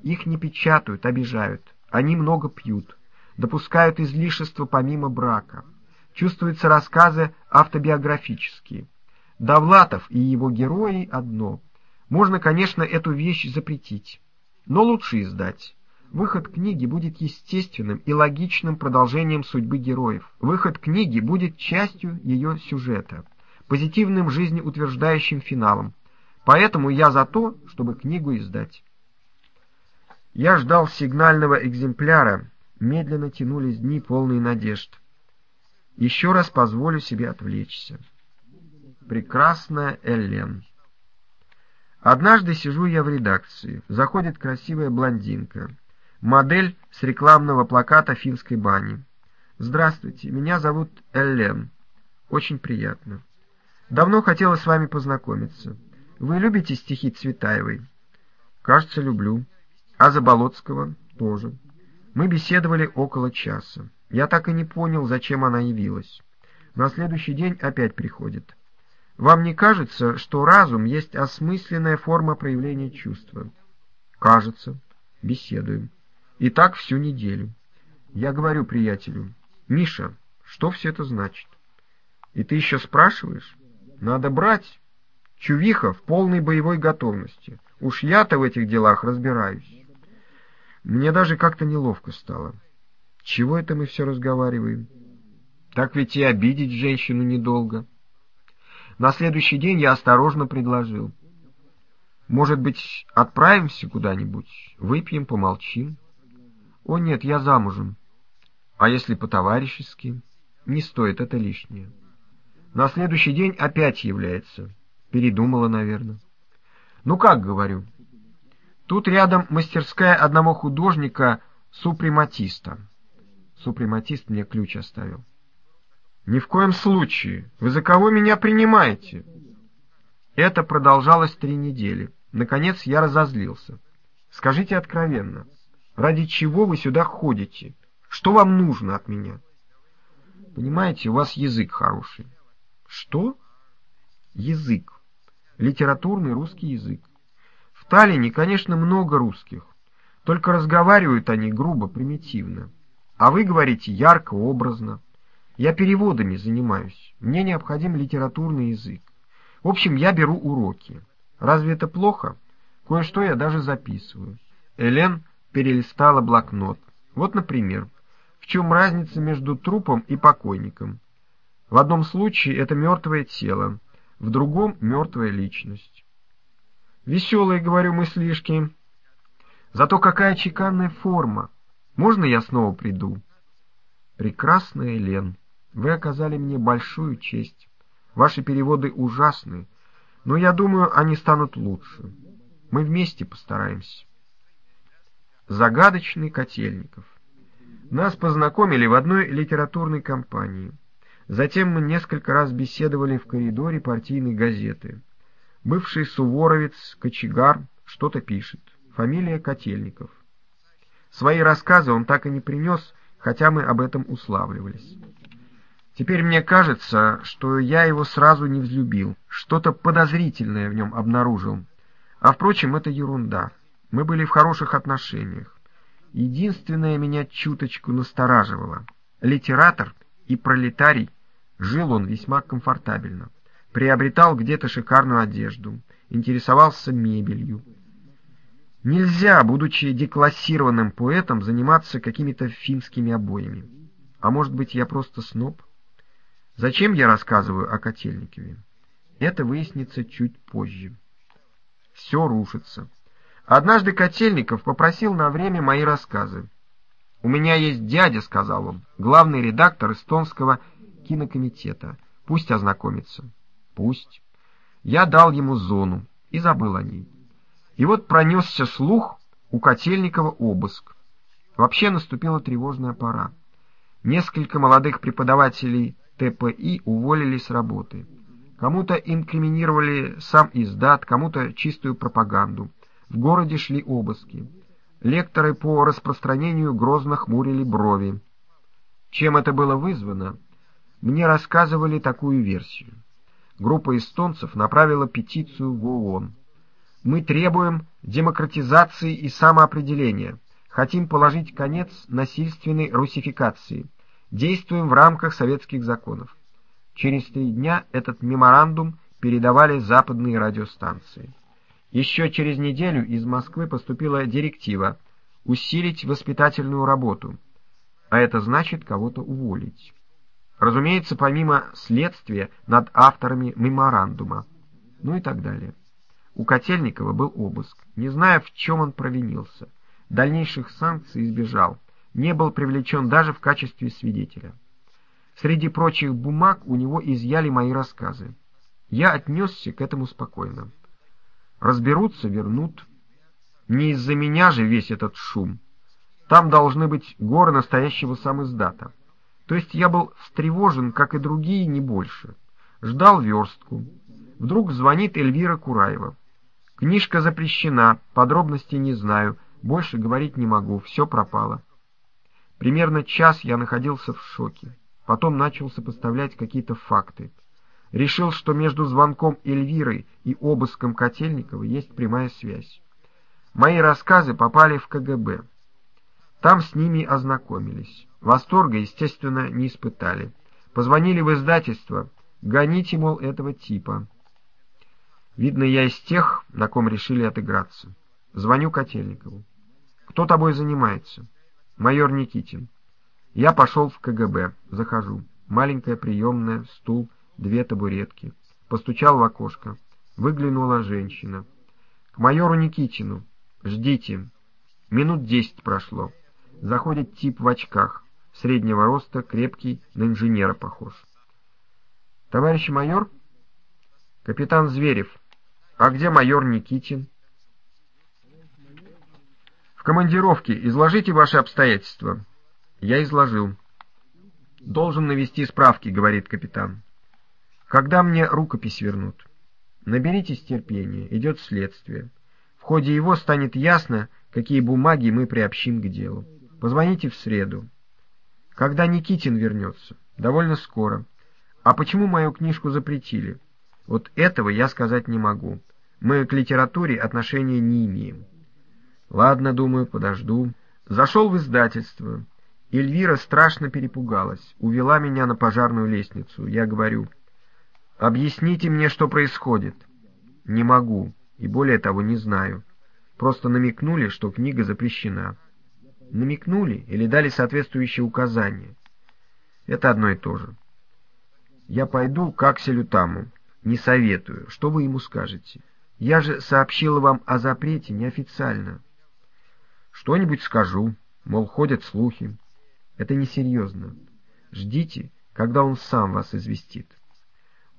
Их не печатают, обижают. Они много пьют, допускают излишества помимо брака. Чувствуются рассказы автобиографические. Довлатов и его герои одно. Можно, конечно, эту вещь запретить, но лучше издать. Выход книги будет естественным и логичным продолжением судьбы героев. Выход книги будет частью ее сюжета позитивным жизнеутверждающим финалом. Поэтому я за то, чтобы книгу издать. Я ждал сигнального экземпляра, медленно тянулись дни полные надежд. Еще раз позволю себе отвлечься. Прекрасная Эллен. Однажды сижу я в редакции. Заходит красивая блондинка. Модель с рекламного плаката финской бани. «Здравствуйте, меня зовут Эллен. Очень приятно. Давно хотела с вами познакомиться. Вы любите стихи Цветаевой?» «Кажется, люблю. А Заболоцкого тоже. Мы беседовали около часа. Я так и не понял, зачем она явилась. На следующий день опять приходит. Вам не кажется, что разум есть осмысленная форма проявления чувства? Кажется. Беседуем. И так всю неделю. Я говорю приятелю, Миша, что все это значит? И ты еще спрашиваешь? Надо брать. Чувиха в полной боевой готовности. Уж я-то в этих делах разбираюсь. Мне даже как-то неловко стало. Чего это мы все разговариваем? Так ведь и обидеть женщину недолго. На следующий день я осторожно предложил. Может быть, отправимся куда-нибудь, выпьем, помолчим? О нет, я замужем. А если по-товарищески? Не стоит, это лишнее. На следующий день опять является. Передумала, наверное. Ну как, говорю. Тут рядом мастерская одного художника-супрематиста. Супрематист мне ключ оставил. «Ни в коем случае! Вы за кого меня принимаете?» Это продолжалось три недели. Наконец я разозлился. «Скажите откровенно, ради чего вы сюда ходите? Что вам нужно от меня?» «Понимаете, у вас язык хороший». «Что?» «Язык. Литературный русский язык. Таллине, конечно, много русских, только разговаривают они грубо, примитивно. А вы говорите ярко, образно». Я переводами занимаюсь. Мне необходим литературный язык. В общем, я беру уроки. Разве это плохо? Кое-что я даже записываю. Элен перелистала блокнот. Вот, например, в чем разница между трупом и покойником? В одном случае это мертвое тело, в другом — мертвая личность. Веселые, говорю, мыслишки. Зато какая чеканная форма. Можно я снова приду? Прекрасная Лен. Вы оказали мне большую честь. Ваши переводы ужасны, но я думаю, они станут лучше. Мы вместе постараемся. Загадочный Котельников. Нас познакомили в одной литературной компании. Затем мы несколько раз беседовали в коридоре партийной газеты. Бывший суворовец, кочегар, что-то пишет. Фамилия Котельников. Свои рассказы он так и не принес, хотя мы об этом уславливались. Теперь мне кажется, что я его сразу не взлюбил, что-то подозрительное в нем обнаружил. А, впрочем, это ерунда. Мы были в хороших отношениях. Единственное меня чуточку настораживало. Литератор и пролетарий, жил он весьма комфортабельно. Приобретал где-то шикарную одежду, интересовался мебелью. Нельзя, будучи деклассированным поэтом, заниматься какими-то финскими обоями. А может быть, я просто сноб? Зачем я рассказываю о Котельникове? Это выяснится чуть позже. Все рушится. Однажды Котельников попросил на время мои рассказы. «У меня есть дядя», — сказал он, — главный редактор эстонского кинокомитета. Пусть ознакомится. Пусть. Я дал ему зону и забыл о ней. И вот пронесся слух, у Котельникова обыск. Вообще наступила тревожная пора. Несколько молодых преподавателей ТПИ уволили с работы. Кому-то инкриминировали сам издат, кому-то чистую пропаганду. В городе шли обыски. Лекторы по распространению грозно хмурили брови. Чем это было вызвано? Мне рассказывали такую версию. Группа эстонцев направила петицию в ООН. Мы требуем демократизации и самоопределения. Хотим положить конец насильственной русификации. Действуем в рамках советских законов. Через три дня этот меморандум передавали западные радиостанции. Еще через неделю из Москвы поступила директива усилить воспитательную работу, а это значит кого-то уволить. Разумеется, помимо следствия над авторами меморандума, ну и так далее. У Котельникова был обыск, не зная, в чем он провинился. Дальнейших санкций избежал – не был привлечен даже в качестве свидетеля. Среди прочих бумаг у него изъяли мои рассказы. Я отнесся к этому спокойно. Разберутся, вернут. Не из-за меня же весь этот шум. Там должны быть горы настоящего самиздата. То есть я был встревожен, как и другие, не больше. Ждал верстку. Вдруг звонит Эльвира Кураева. Книжка запрещена, подробностей не знаю, больше говорить не могу, все пропало. Примерно час я находился в шоке. Потом начал сопоставлять какие-то факты. Решил, что между звонком Эльвиры и обыском Котельникова есть прямая связь. Мои рассказы попали в КГБ. Там с ними ознакомились. Восторга, естественно, не испытали. Позвонили в издательство. Гоните, мол, этого типа. Видно, я из тех, на ком решили отыграться. Звоню Котельникову. Кто тобой занимается? Майор Никитин. Я пошел в КГБ. Захожу. Маленькая приемная, стул, две табуретки. Постучал в окошко. Выглянула женщина. К майору Никитину. Ждите. Минут десять прошло. Заходит тип в очках, среднего роста, крепкий, на инженера похож. «Товарищ майор?» «Капитан Зверев. А где майор Никитин?» «В командировке. Изложите ваши обстоятельства». «Я изложил». «Должен навести справки», — говорит капитан. «Когда мне рукопись вернут?» «Наберитесь терпения. Идет следствие. В ходе его станет ясно, какие бумаги мы приобщим к делу». Позвоните в среду. Когда Никитин вернется? Довольно скоро. А почему мою книжку запретили? Вот этого я сказать не могу. Мы к литературе отношения не имеем. Ладно, думаю, подожду. Зашел в издательство. Эльвира страшно перепугалась. Увела меня на пожарную лестницу. Я говорю, объясните мне, что происходит. Не могу, и более того не знаю. Просто намекнули, что книга запрещена намекнули или дали соответствующие указания. Это одно и то же. Я пойду к Акселю Таму. Не советую. Что вы ему скажете? Я же сообщила вам о запрете неофициально. Что-нибудь скажу. Мол, ходят слухи. Это несерьезно. Ждите, когда он сам вас известит.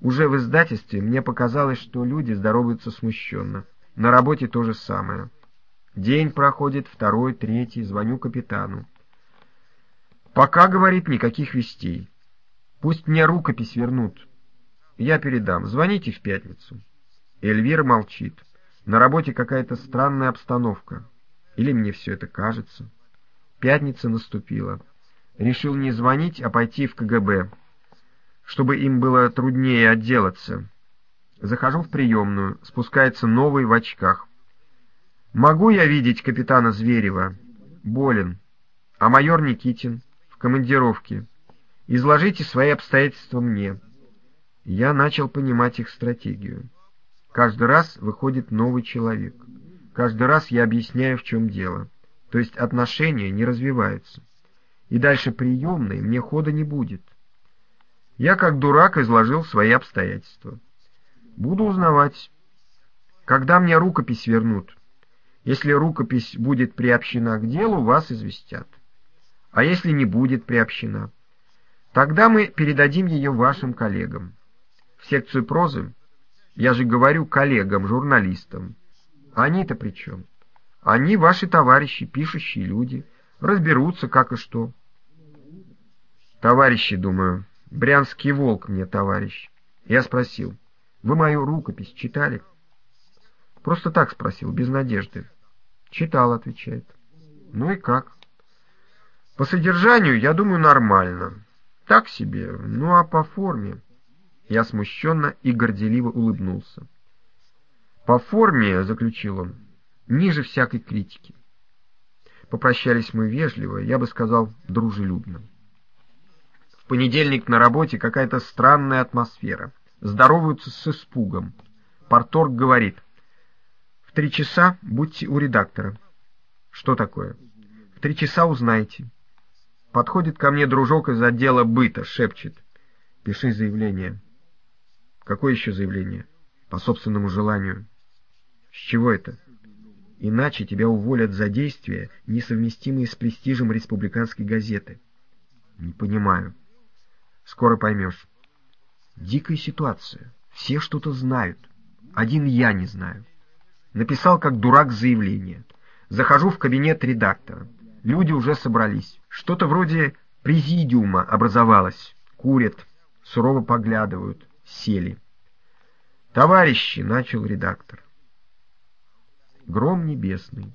Уже в издательстве мне показалось, что люди здороваются смущенно. На работе то же самое. День проходит, второй, третий, звоню капитану. Пока, говорит, никаких вестей. Пусть мне рукопись вернут. Я передам. Звоните в пятницу. Эльвира молчит. На работе какая-то странная обстановка. Или мне все это кажется. Пятница наступила. Решил не звонить, а пойти в КГБ, чтобы им было труднее отделаться. Захожу в приемную, спускается новый в очках. Могу я видеть капитана Зверева? Болен. А майор Никитин? В командировке. Изложите свои обстоятельства мне. Я начал понимать их стратегию. Каждый раз выходит новый человек. Каждый раз я объясняю, в чем дело. То есть отношения не развиваются. И дальше приемной мне хода не будет. Я как дурак изложил свои обстоятельства. Буду узнавать. Когда мне рукопись вернут? Если рукопись будет приобщена к делу, вас известят. А если не будет приобщена, тогда мы передадим ее вашим коллегам. В секцию прозы я же говорю коллегам, журналистам. Они-то при чем? Они ваши товарищи, пишущие люди, разберутся как и что. Товарищи, думаю, брянский волк мне товарищ. Я спросил, вы мою рукопись читали? Просто так спросил, без надежды. Читал, отвечает. Ну и как? По содержанию, я думаю, нормально. Так себе, ну а по форме... Я смущенно и горделиво улыбнулся. По форме, заключил он, ниже всякой критики. Попрощались мы вежливо, я бы сказал, дружелюбно. В понедельник на работе какая-то странная атмосфера. Здороваются с испугом. Порторг говорит — три часа будьте у редактора. Что такое? В три часа узнаете. Подходит ко мне дружок из отдела быта, шепчет. Пиши заявление. Какое еще заявление? По собственному желанию. С чего это? Иначе тебя уволят за действия, несовместимые с престижем республиканской газеты. Не понимаю. Скоро поймешь. Дикая ситуация. Все что-то знают. Один я не знаю. Написал как дурак заявление. Захожу в кабинет редактора. Люди уже собрались. Что-то вроде президиума образовалось. Курят, сурово поглядывают, сели. «Товарищи!» — начал редактор. Гром небесный.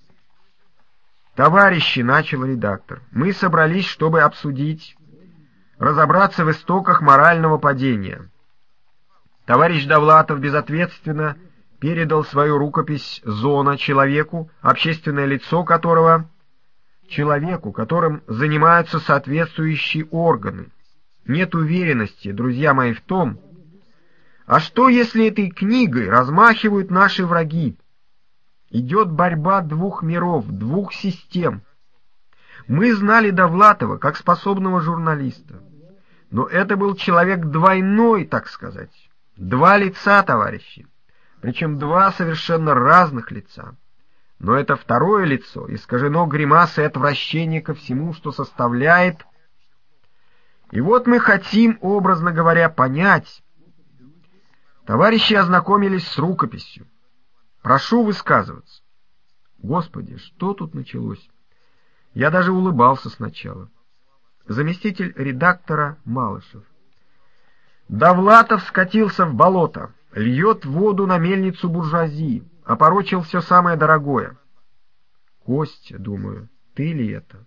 «Товарищи!» — начал редактор. «Мы собрались, чтобы обсудить, разобраться в истоках морального падения». Товарищ Довлатов безответственно передал свою рукопись «Зона» человеку, общественное лицо которого человеку, которым занимаются соответствующие органы. Нет уверенности, друзья мои, в том, а что, если этой книгой размахивают наши враги? Идет борьба двух миров, двух систем. Мы знали Довлатова как способного журналиста, но это был человек двойной, так сказать. Два лица, товарищи, причем два совершенно разных лица. Но это второе лицо искажено гримасой отвращения ко всему, что составляет. И вот мы хотим, образно говоря, понять. Товарищи ознакомились с рукописью. Прошу высказываться. Господи, что тут началось? Я даже улыбался сначала. Заместитель редактора Малышев. Довлатов скатился в болото, льет воду на мельницу буржуазии, опорочил все самое дорогое. Костя, думаю, ты ли это?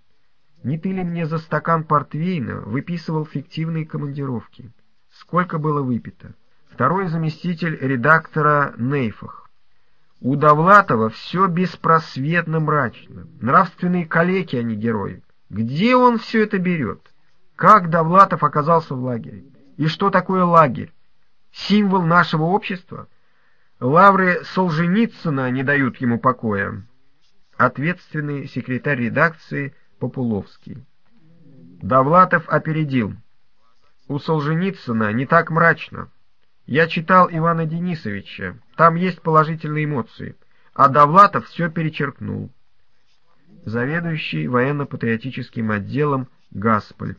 Не ты ли мне за стакан портвейна выписывал фиктивные командировки? Сколько было выпито? Второй заместитель редактора Нейфах. У Довлатова все беспросветно мрачно. Нравственные калеки, а не герои. Где он все это берет? Как Довлатов оказался в лагере? И что такое лагерь? Символ нашего общества? Лавры Солженицына не дают ему покоя. Ответственный секретарь редакции Популовский. Довлатов опередил. У Солженицына не так мрачно. Я читал Ивана Денисовича, там есть положительные эмоции, а Довлатов все перечеркнул. Заведующий военно-патриотическим отделом Гасполь.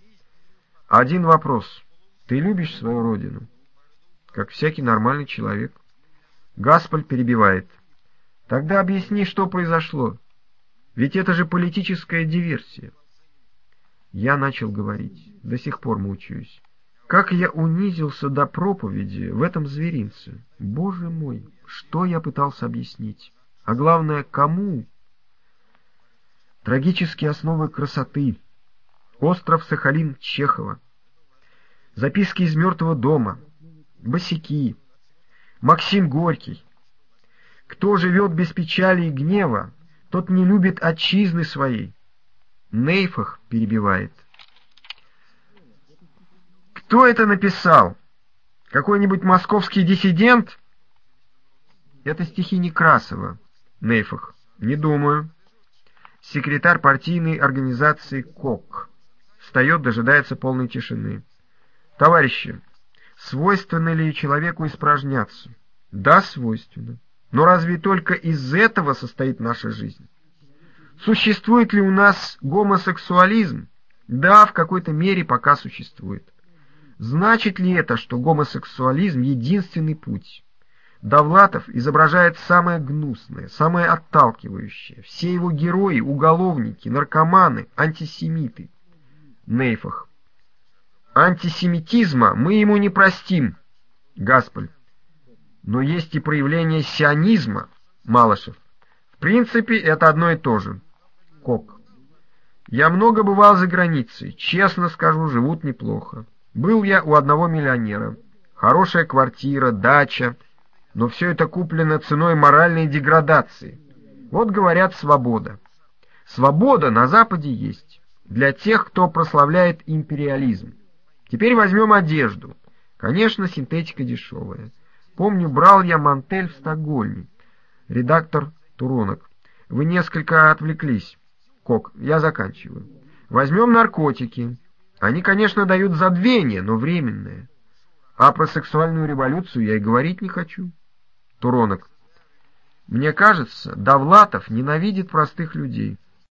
Один вопрос. Ты любишь свою родину? Как всякий нормальный человек. Гасполь перебивает. Тогда объясни, что произошло. Ведь это же политическая диверсия. Я начал говорить. До сих пор мучаюсь. Как я унизился до проповеди в этом зверинце. Боже мой, что я пытался объяснить? А главное, кому? Трагические основы красоты. Остров Сахалин Чехова записки из мертвого дома, босяки, Максим Горький. Кто живет без печали и гнева, тот не любит отчизны своей. Нейфах перебивает. Кто это написал? Какой-нибудь московский диссидент? Это стихи Некрасова, Нейфах. Не думаю. Секретарь партийной организации КОК. Встает, дожидается полной тишины. Товарищи, свойственно ли человеку испражняться? Да, свойственно. Но разве только из этого состоит наша жизнь? Существует ли у нас гомосексуализм? Да, в какой-то мере пока существует. Значит ли это, что гомосексуализм — единственный путь? Довлатов изображает самое гнусное, самое отталкивающее. Все его герои — уголовники, наркоманы, антисемиты. Нейфах. Антисемитизма мы ему не простим, Гаспаль. Но есть и проявление сионизма, Малышев. В принципе, это одно и то же. Кок. Я много бывал за границей, честно скажу, живут неплохо. Был я у одного миллионера. Хорошая квартира, дача, но все это куплено ценой моральной деградации. Вот говорят свобода. Свобода на Западе есть для тех, кто прославляет империализм. Теперь возьмем одежду. Конечно, синтетика дешевая. Помню, брал я мантель в Стокгольме. Редактор Туронок. Вы несколько отвлеклись. Кок, я заканчиваю. Возьмем наркотики. Они, конечно, дают забвение, но временное. А про сексуальную революцию я и говорить не хочу. Туронок. Мне кажется, Довлатов ненавидит простых людей.